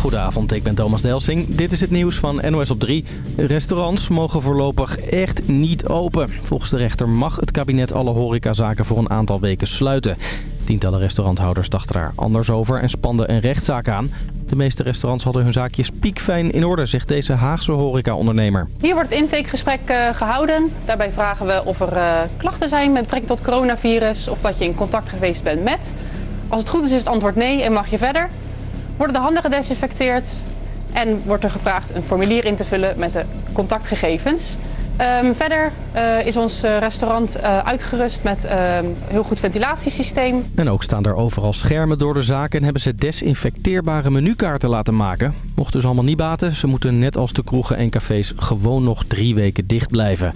Goedenavond, ik ben Thomas Delsing. Dit is het nieuws van NOS op 3. Restaurants mogen voorlopig echt niet open. Volgens de rechter mag het kabinet alle horecazaken voor een aantal weken sluiten. Tientallen restauranthouders dachten daar anders over en spanden een rechtszaak aan. De meeste restaurants hadden hun zaakjes piekfijn in orde, zegt deze Haagse horecaondernemer. Hier wordt het intakegesprek uh, gehouden. Daarbij vragen we of er uh, klachten zijn met betrekking tot coronavirus... of dat je in contact geweest bent met. Als het goed is, is het antwoord nee en mag je verder. Worden de handen gedesinfecteerd en wordt er gevraagd een formulier in te vullen met de contactgegevens... Um, verder uh, is ons restaurant uh, uitgerust met een uh, heel goed ventilatiesysteem. En ook staan er overal schermen door de zaak en hebben ze desinfecteerbare menukaarten laten maken. Mocht dus allemaal niet baten. Ze moeten net als de kroegen en cafés gewoon nog drie weken dicht blijven.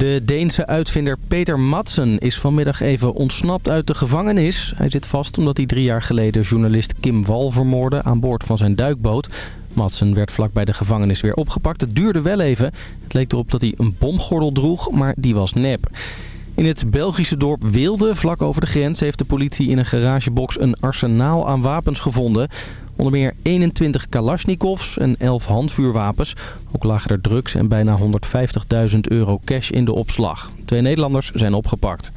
De Deense uitvinder Peter Madsen is vanmiddag even ontsnapt uit de gevangenis. Hij zit vast omdat hij drie jaar geleden journalist Kim Wal vermoordde aan boord van zijn duikboot. Madsen werd vlak bij de gevangenis weer opgepakt. Het duurde wel even. Het leek erop dat hij een bomgordel droeg, maar die was nep. In het Belgische dorp Wilde, vlak over de grens, heeft de politie in een garagebox een arsenaal aan wapens gevonden. Onder meer 21 kalasjnikovs en 11 handvuurwapens. Ook lagen er drugs en bijna 150.000 euro cash in de opslag. Twee Nederlanders zijn opgepakt.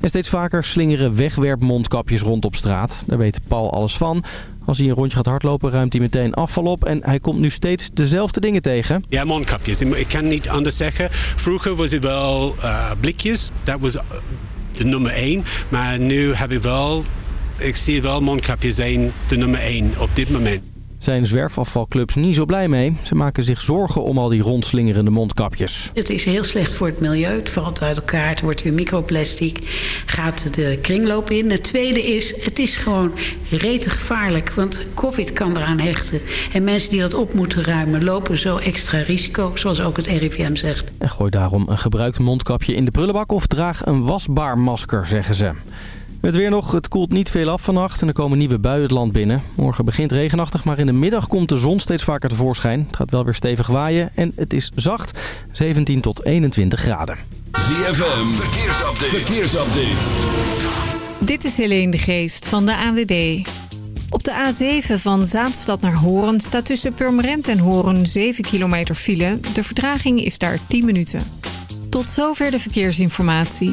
En steeds vaker slingeren wegwerpmondkapjes rond op straat. Daar weet Paul alles van. Als hij een rondje gaat hardlopen, ruimt hij meteen afval op. En hij komt nu steeds dezelfde dingen tegen. Ja, mondkapjes. Ik kan niet anders zeggen. Vroeger was het wel uh, blikjes. Dat was de nummer één. Maar nu heb ik wel... Ik zie wel mondkapjes zijn de nummer één op dit moment zijn zwerfafvalclubs niet zo blij mee. Ze maken zich zorgen om al die rondslingerende mondkapjes. Het is heel slecht voor het milieu. Het valt uit elkaar, het wordt weer microplastic. Gaat de kringloop in. Het tweede is, het is gewoon rete gevaarlijk. Want covid kan eraan hechten. En mensen die dat op moeten ruimen lopen zo extra risico. Zoals ook het RIVM zegt. En gooi daarom een gebruikt mondkapje in de prullenbak of draag een wasbaar masker, zeggen ze. Het weer nog, het koelt niet veel af vannacht en er komen nieuwe buien het land binnen. Morgen begint regenachtig, maar in de middag komt de zon steeds vaker tevoorschijn. Het gaat wel weer stevig waaien en het is zacht, 17 tot 21 graden. ZFM, verkeersupdate. verkeersupdate. Dit is Helene de Geest van de ANWB. Op de A7 van Zaanstad naar Horen staat tussen Purmerend en Horen 7 kilometer file. De vertraging is daar 10 minuten. Tot zover de verkeersinformatie.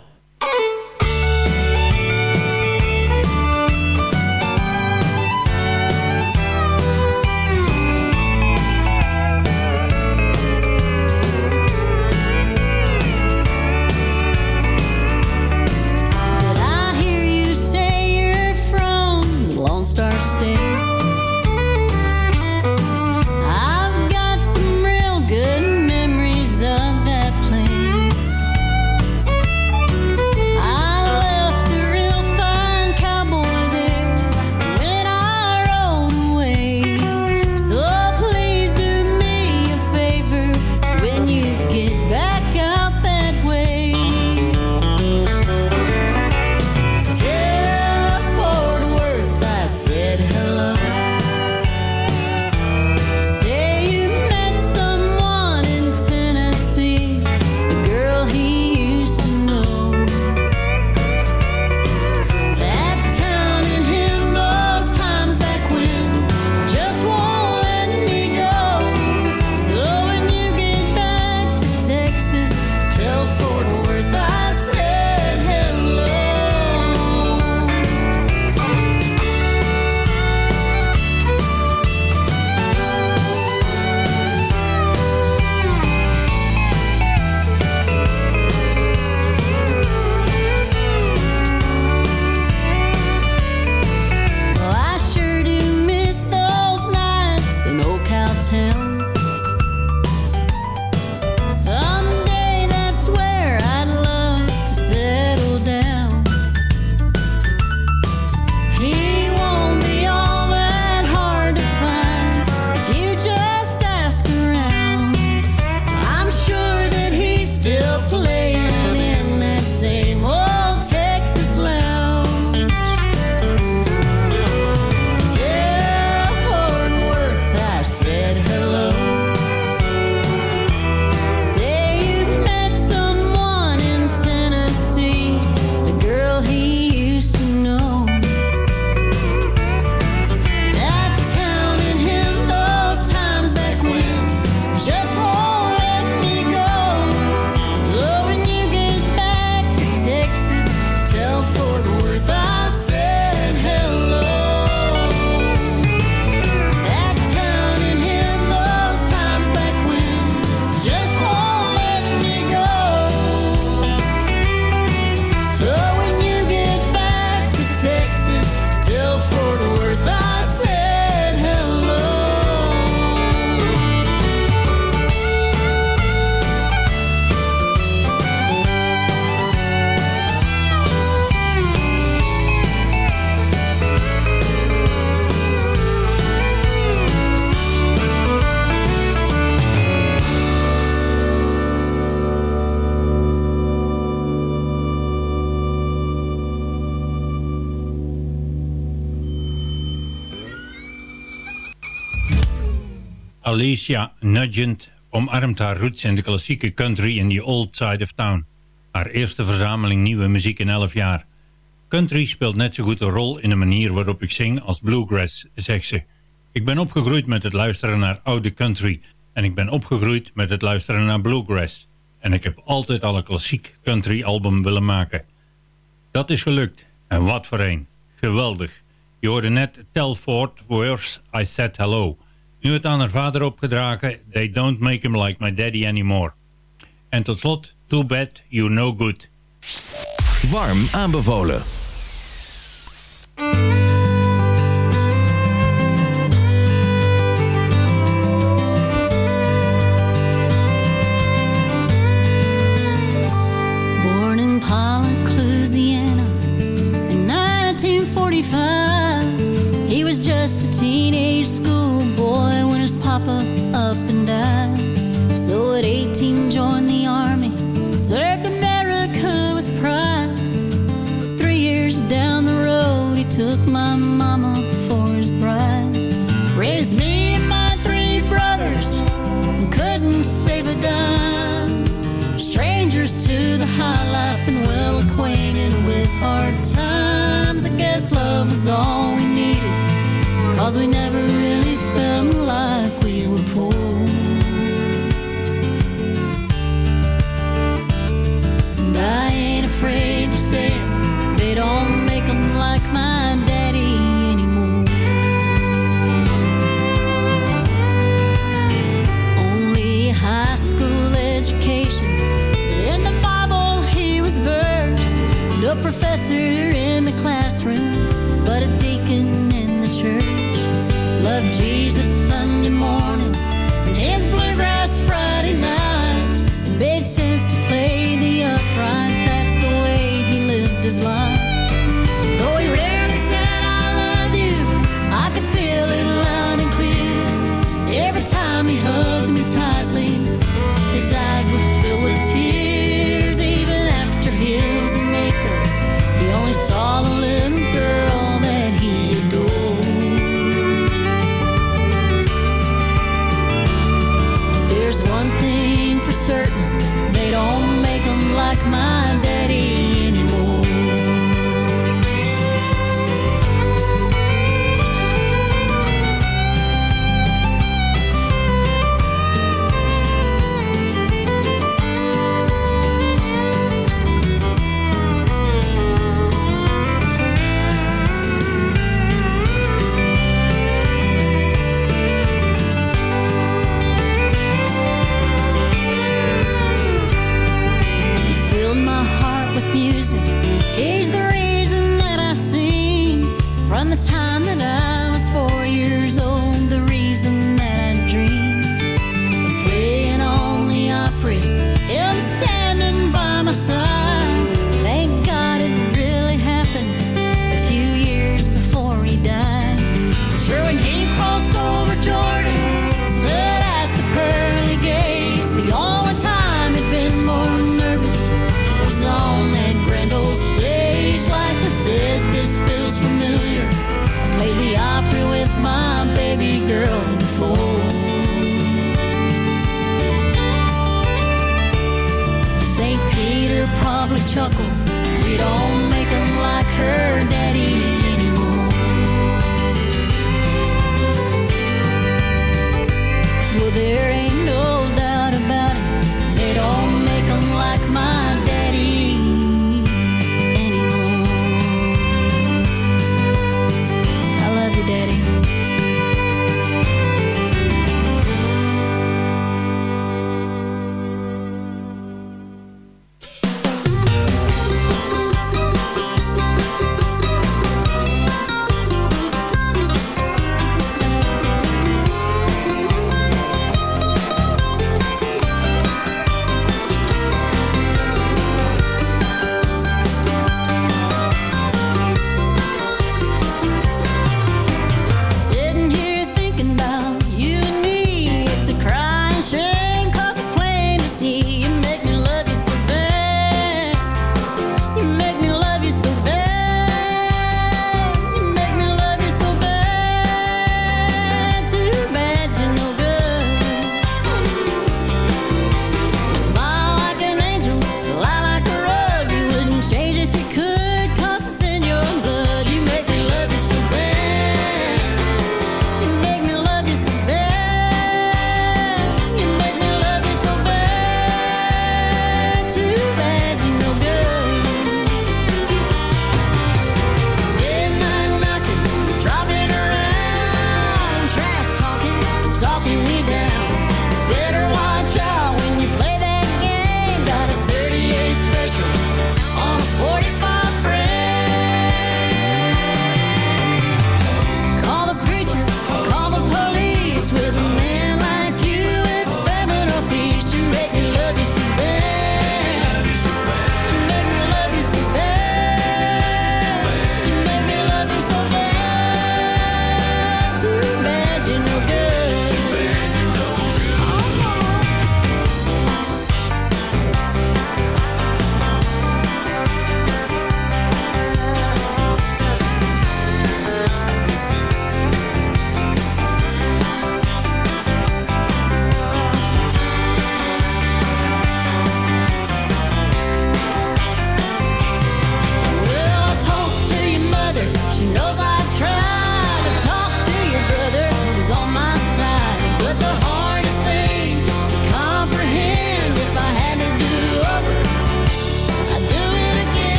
Patricia Nugent omarmt haar roots in de klassieke country in the old side of town. Haar eerste verzameling nieuwe muziek in 11 jaar. Country speelt net zo goed een rol in de manier waarop ik zing als bluegrass, zegt ze. Ik ben opgegroeid met het luisteren naar oude country en ik ben opgegroeid met het luisteren naar bluegrass. En ik heb altijd al een klassiek country album willen maken. Dat is gelukt. En wat voor een. Geweldig. Je hoorde net Tell Ford Worse I Said Hello... Nu het aan haar vader opgedragen, They Don't Make Him Like My Daddy Anymore. En tot slot, Too Bad you're No Good. Warm aanbevolen.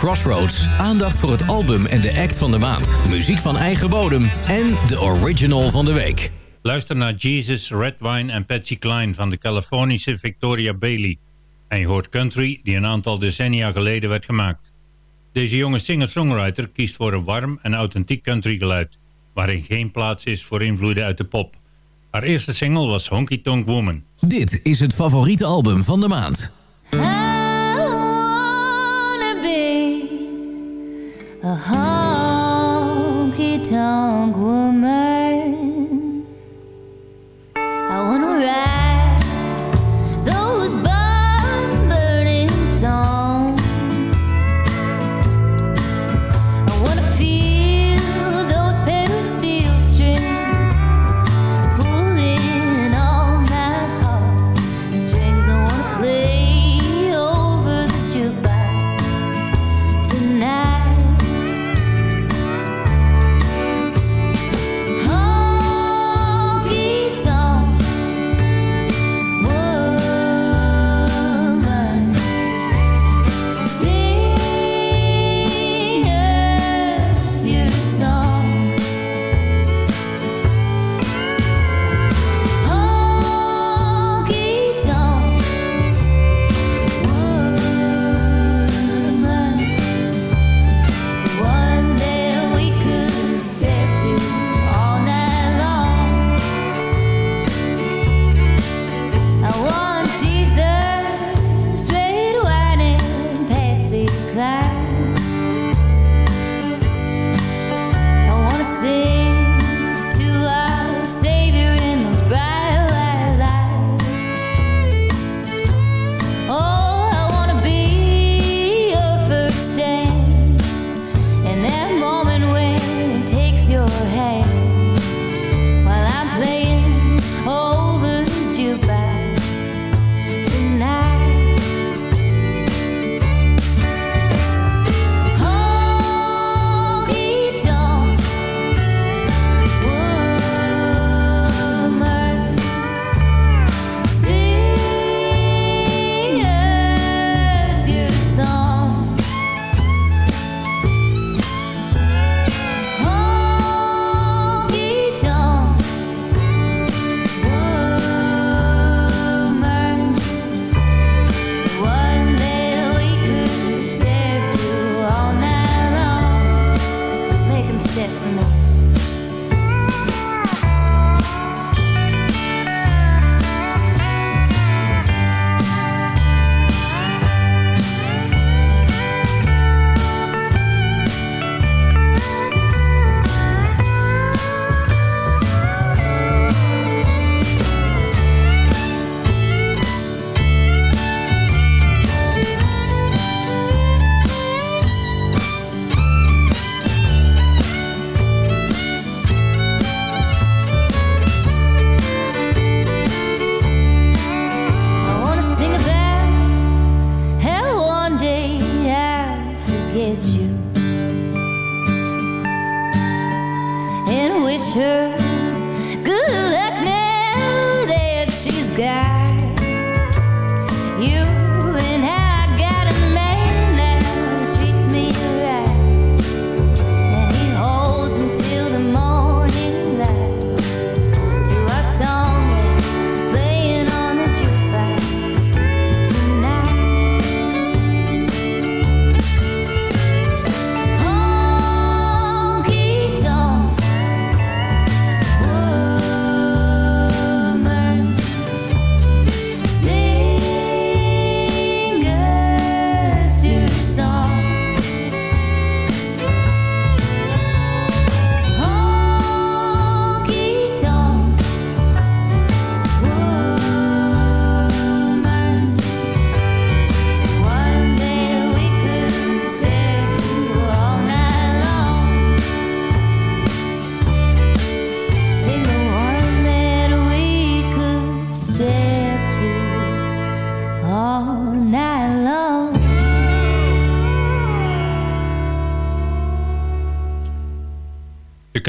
Crossroads. Aandacht voor het album en de act van de maand. Muziek van eigen bodem en de original van de week. Luister naar Jesus, Red Wine en Patsy Klein van de Californische Victoria Bailey. En je hoort country die een aantal decennia geleden werd gemaakt. Deze jonge singer-songwriter kiest voor een warm en authentiek country geluid... waarin geen plaats is voor invloeden uit de pop. Haar eerste single was Honky Tonk Woman. Dit is het favoriete album van de maand. Ah. a honky tonk woman. I wanna ride.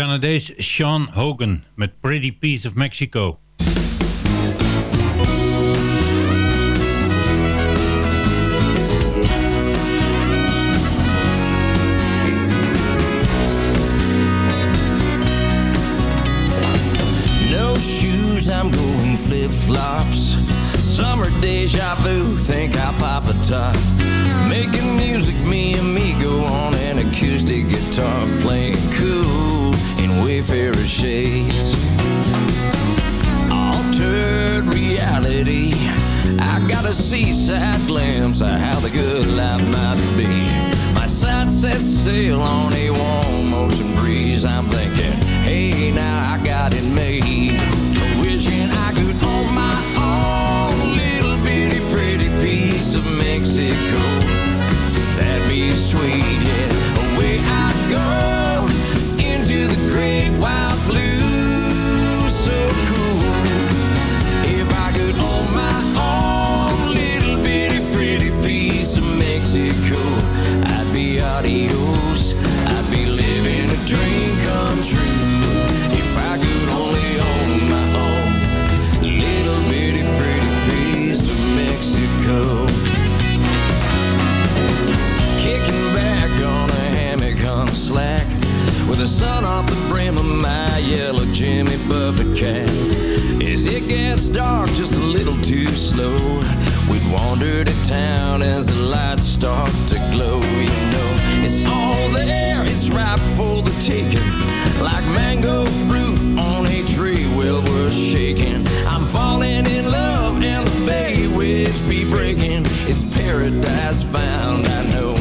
Canadees Sean Hogan met Pretty Piece of Mexico. No shoes, I'm going flip-flops Summer deja vu, think I'll pop a top Seaside glimpse of how the good life might be. My sight sets sail on a warm ocean breeze. I'm thinking, hey, now I got it made. Wishing I could own my own little bitty pretty piece of Mexico. That'd be sweet, slack with the sun off the brim of my yellow Jimmy Buffett cap. As it gets dark, just a little too slow, we'd wander to town as the lights start to glow. You know, it's all there, it's ripe for the taking, like mango fruit on a tree well worth shaking. I'm falling in love, and the bay waves be breaking. It's paradise found, I know,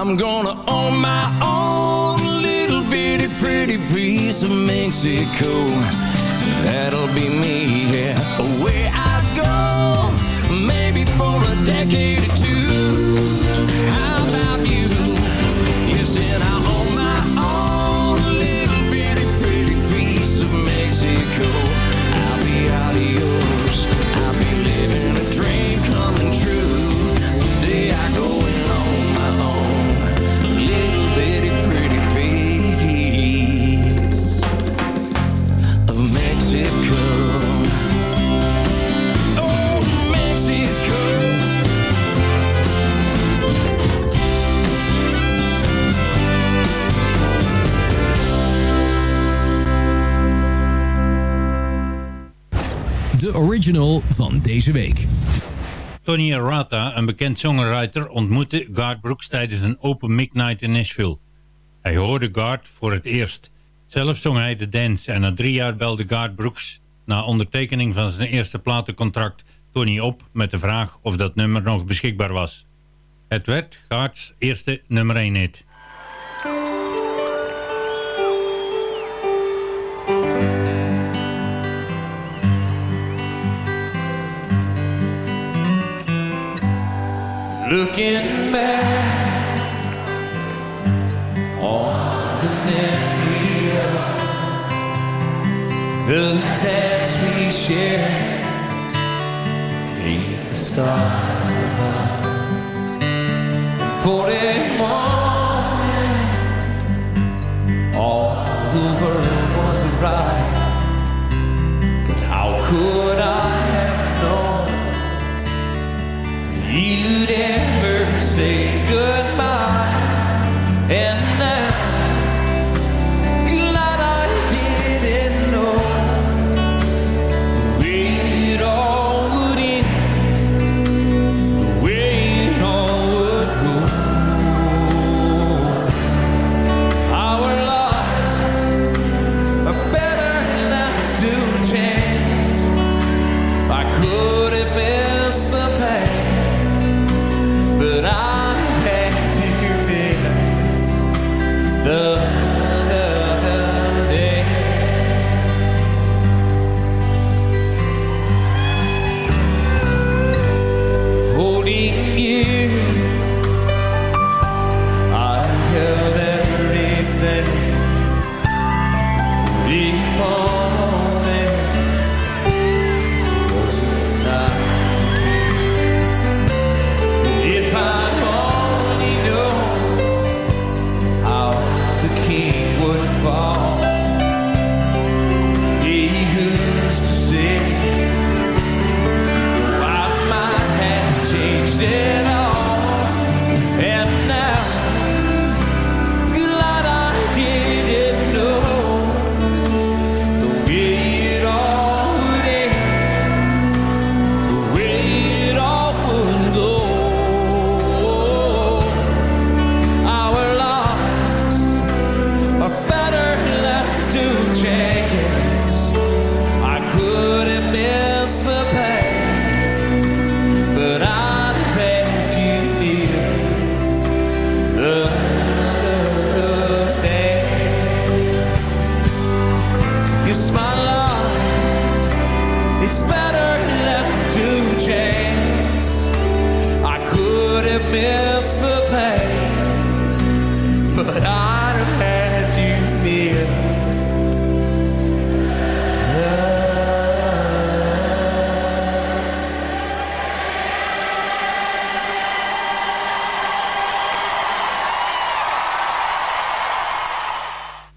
I'm gonna own my own little bitty pretty piece of Mexico. That'll be me, yeah. Away I go, maybe for a decade or two. How van deze week. Tony Arata, een bekend songwriter, ontmoette Garth Brooks tijdens een open mic night in Nashville. Hij hoorde Garth voor het eerst. Zelf zong hij de dance en na drie jaar belde Garth Brooks na ondertekening van zijn eerste platencontract Tony op met de vraag of dat nummer nog beschikbaar was. Het werd Garth's eerste nummer 1 hit. Looking back on the memory of the dance we shared beneath the stars above. For a moment, all the world was right.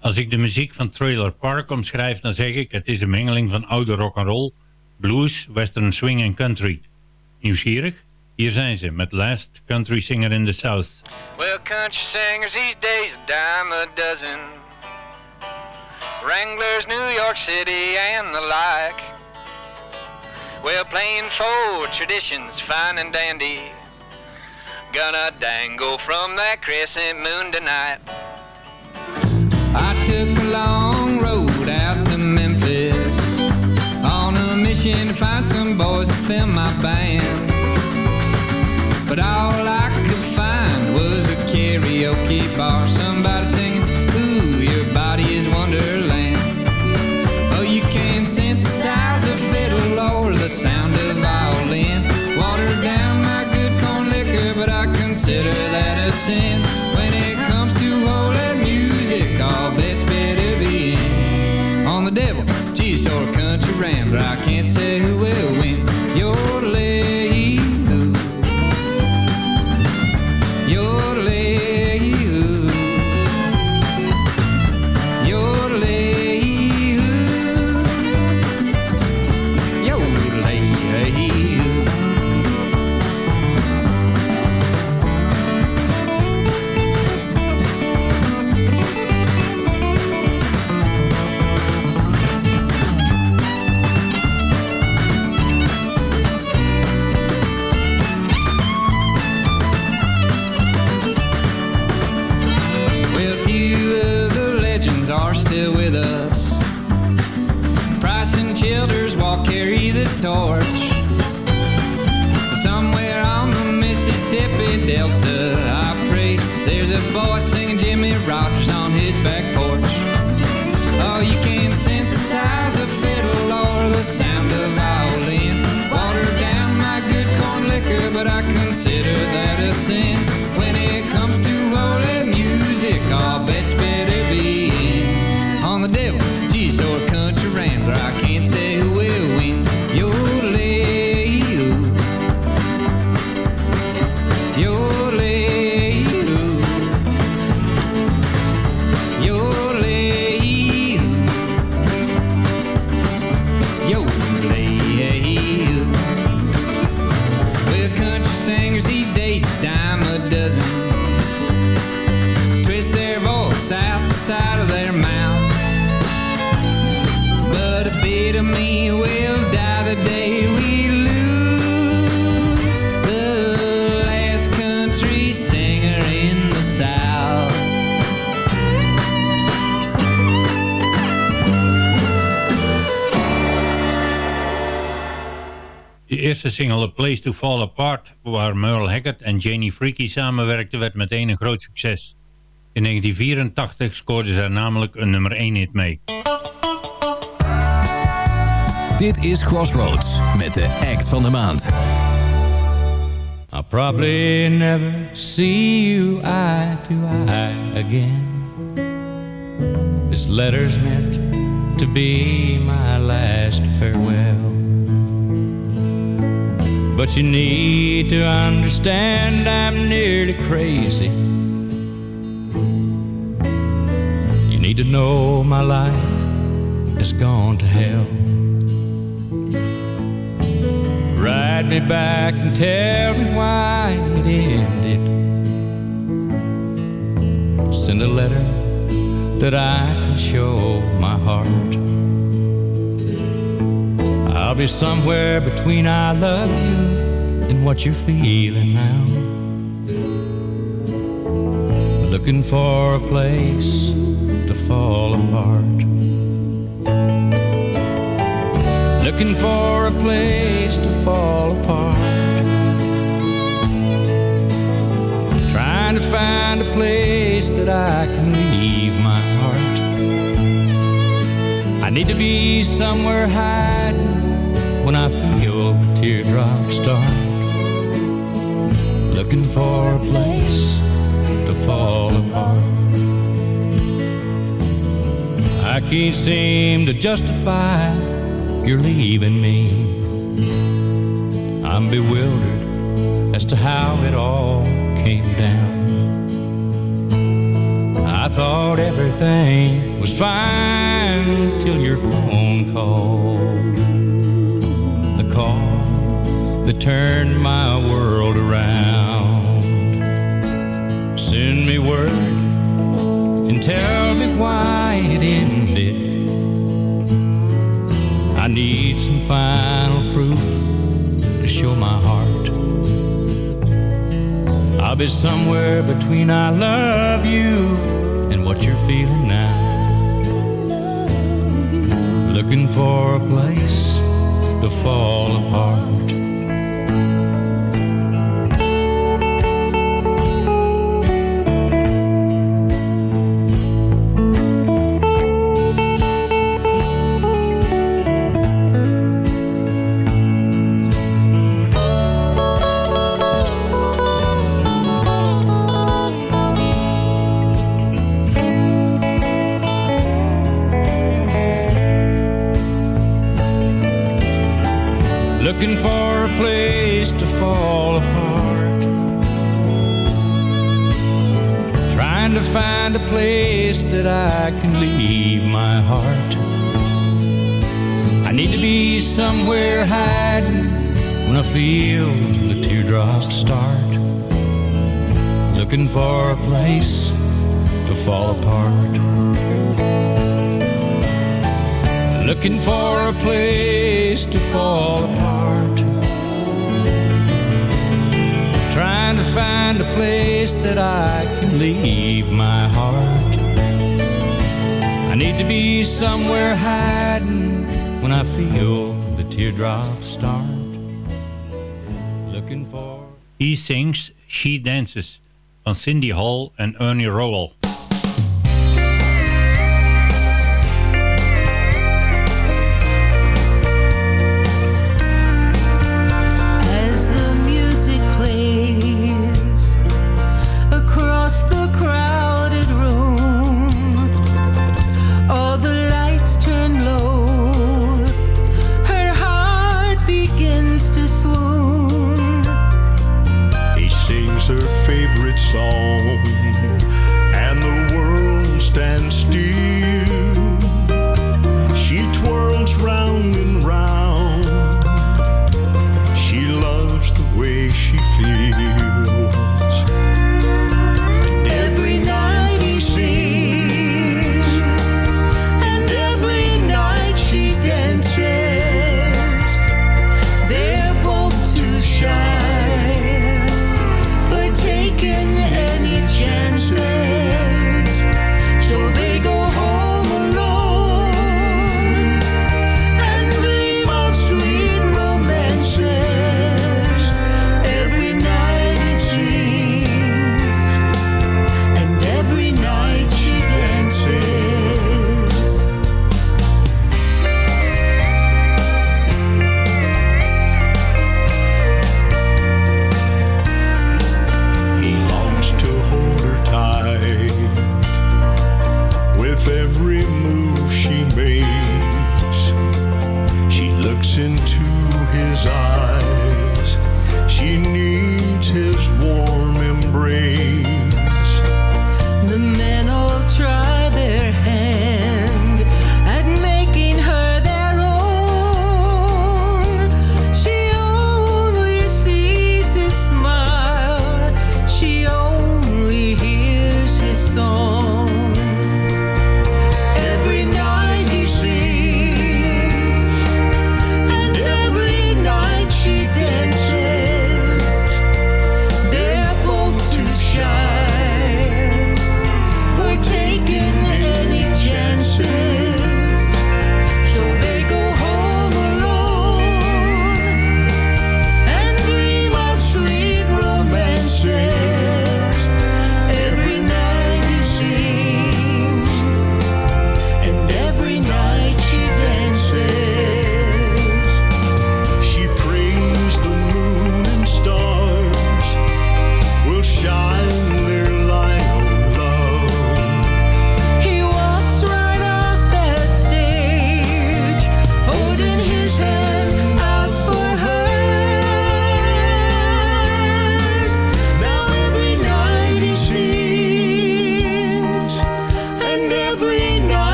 Als ik de muziek van Trailer Park omschrijf, dan zeg ik... het is een mengeling van oude rock'n'roll, blues, western swing en country. Nieuwsgierig? Hier zijn ze met Last Country Singer in the South. Well, country singers these days a dime a dozen. Wranglers, New York City, and the like. Well, playing for traditions fine and dandy. Gonna dangle from that crescent moon tonight. I took a long Back. Eerste single A Place to Fall Apart, waar Merle Haggard en Janie Freaky samenwerkten, werd meteen een groot succes. In 1984 scoorde zij namelijk een nummer 1 hit mee. Dit is Crossroads met de act van de maand. I'll probably never see you eye to eye again. This letter's meant to be my last farewell. But you need to understand I'm nearly crazy. You need to know my life has gone to hell. Write me back and tell me why it ended. Send a letter that I can show my heart. Be somewhere between I love you and what you're feeling now. Looking for a place to fall apart. Looking for a place to fall apart. Trying to find a place that I can leave my heart. I need to be somewhere hiding when I feel the teardrops start. Looking for a place to fall apart. I can't seem to justify you're leaving me. I'm bewildered as to how it all came down. I I thought everything was fine till your phone call. That turned my world around. Send me word and tell me why it ended. I need some final proof to show my heart. I'll be somewhere between I love you and what you're feeling now. Looking for a place to fall apart. Feel the teardrops start. Looking for a place to fall apart. Looking for a place to fall apart. Trying to find a place that I can leave my heart. I need to be somewhere hiding when I feel the teardrops for. He sings, she dances van Cindy Hall en Ernie Rowell.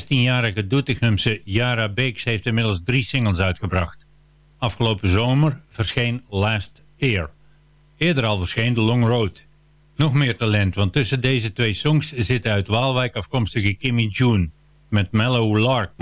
16-jarige Doetinchemse Yara Beeks heeft inmiddels drie singles uitgebracht. Afgelopen zomer verscheen Last Tear. Eerder al verscheen The Long Road. Nog meer talent, want tussen deze twee songs zitten uit Waalwijk afkomstige Kimmy June met Mellow Lark.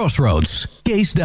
Crossroads, Kees de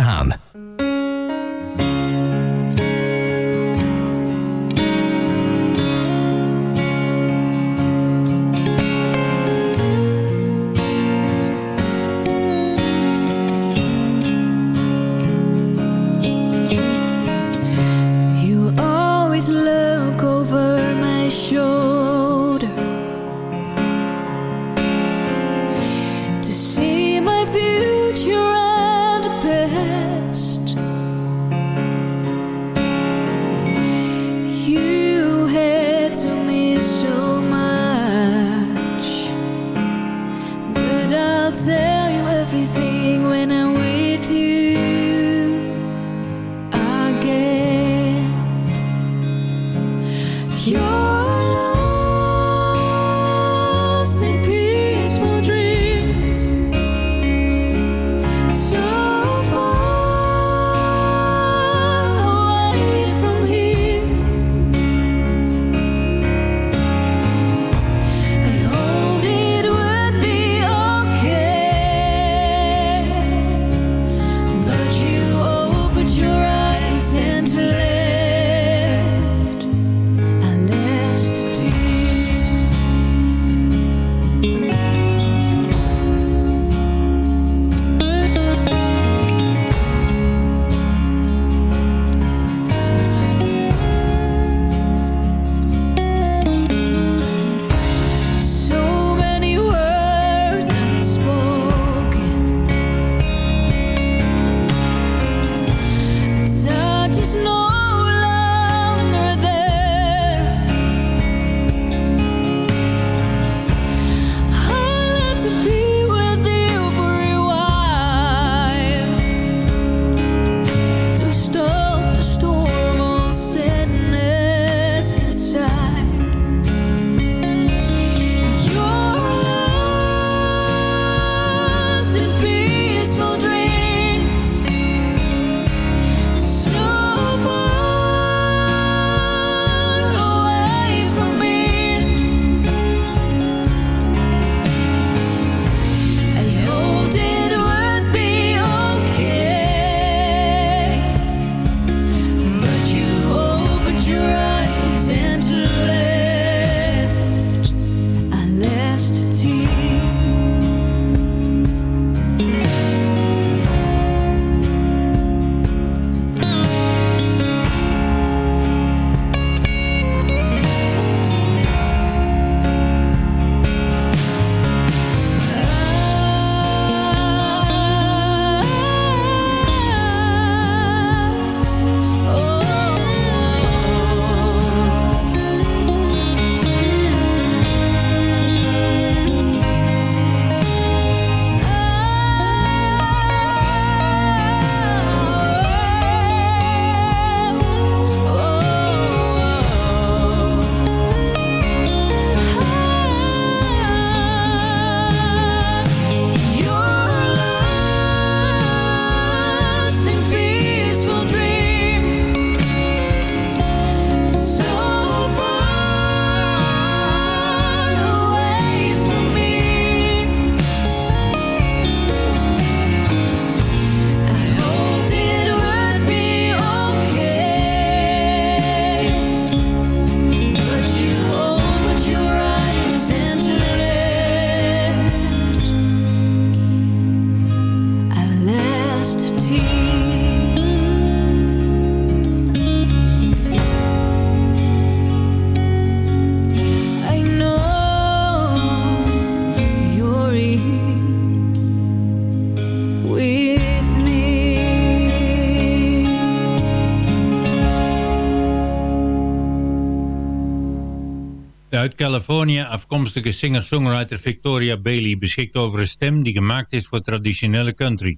California Californië afkomstige singer-songwriter Victoria Bailey beschikt over een stem die gemaakt is voor traditionele country.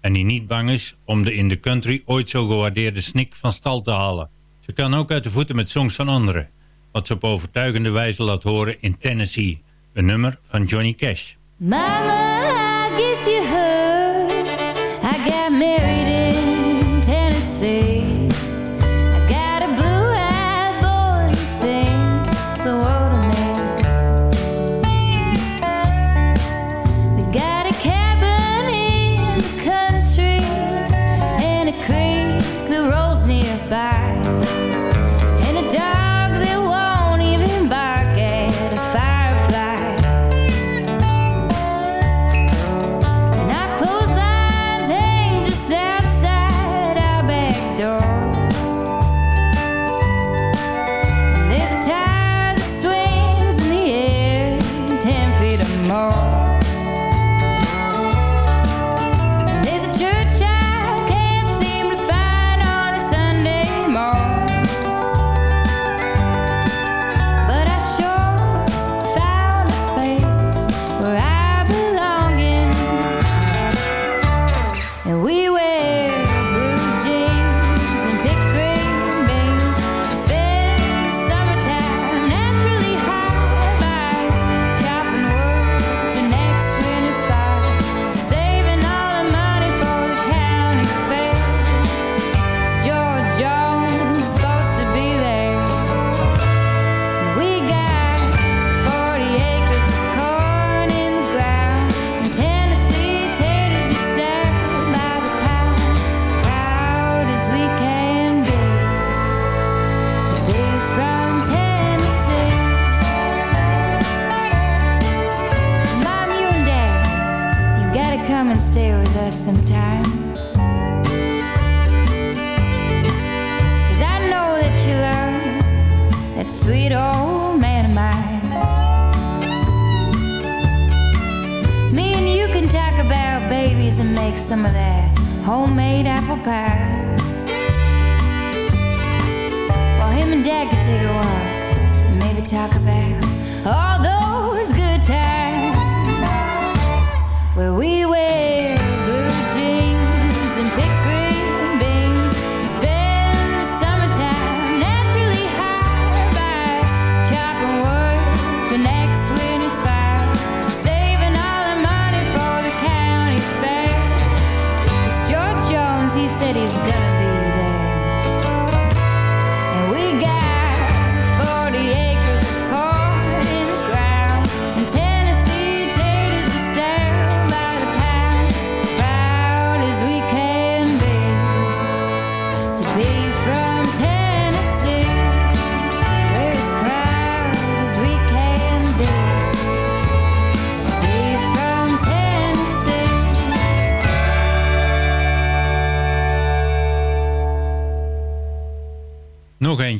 En die niet bang is om de in de country ooit zo gewaardeerde snik van stal te halen. Ze kan ook uit de voeten met songs van anderen. Wat ze op overtuigende wijze laat horen in Tennessee. Een nummer van Johnny Cash. Mama.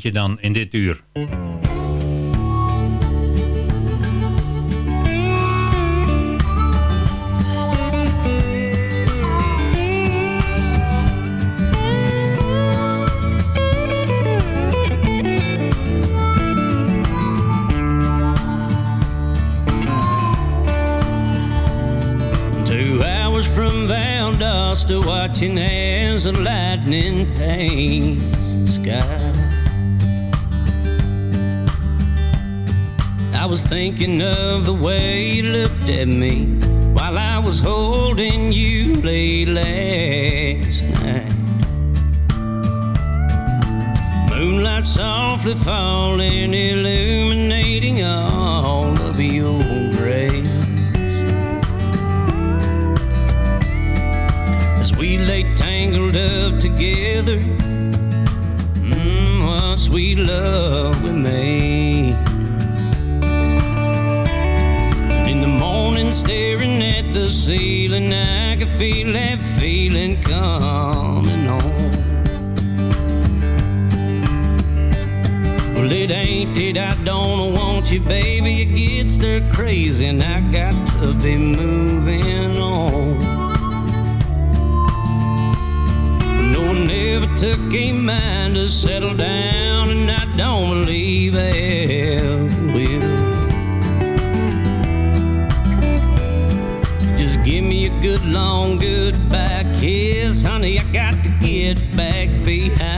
Eentje dan in dit uur. Watching as the lightning paints the sky. Was thinking of the way you looked at me while I was holding you late last night. Moonlight softly falling, illuminating all of your grace. as we lay tangled up together. Mm, what sweet love we made. That I don't want you, baby. It gets stir crazy, and I got to be moving on. No one never took a mind to settle down, and I don't believe they ever will. Just give me a good long goodbye kiss, honey. I got to get back behind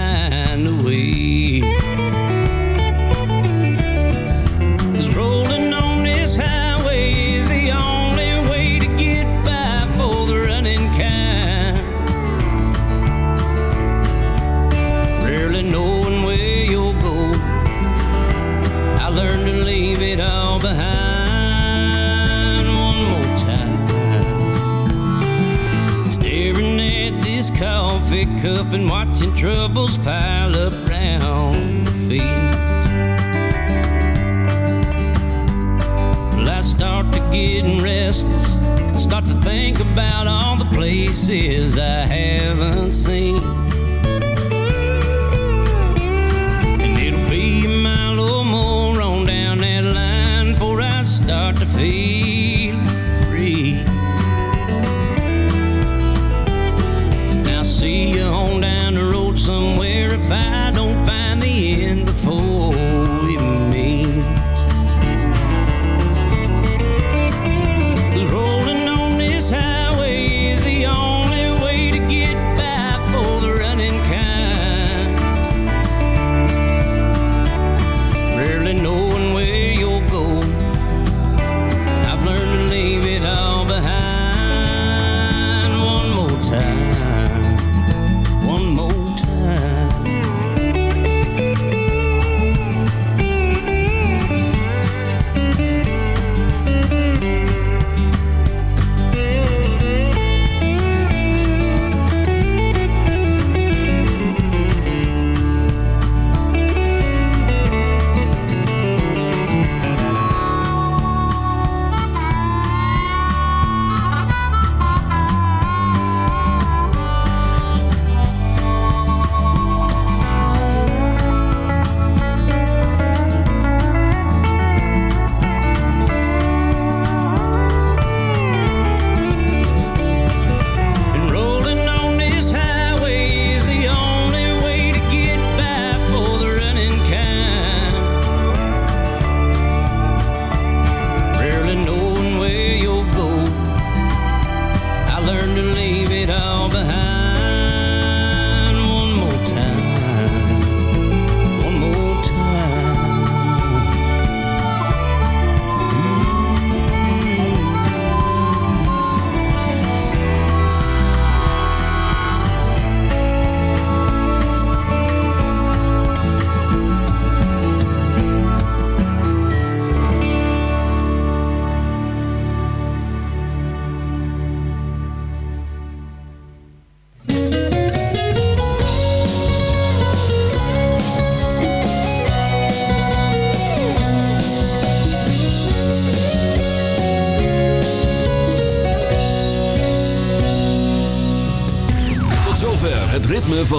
and troubles pile up round feet. Well, I start to getting restless. Start to think about all the places I haven't seen.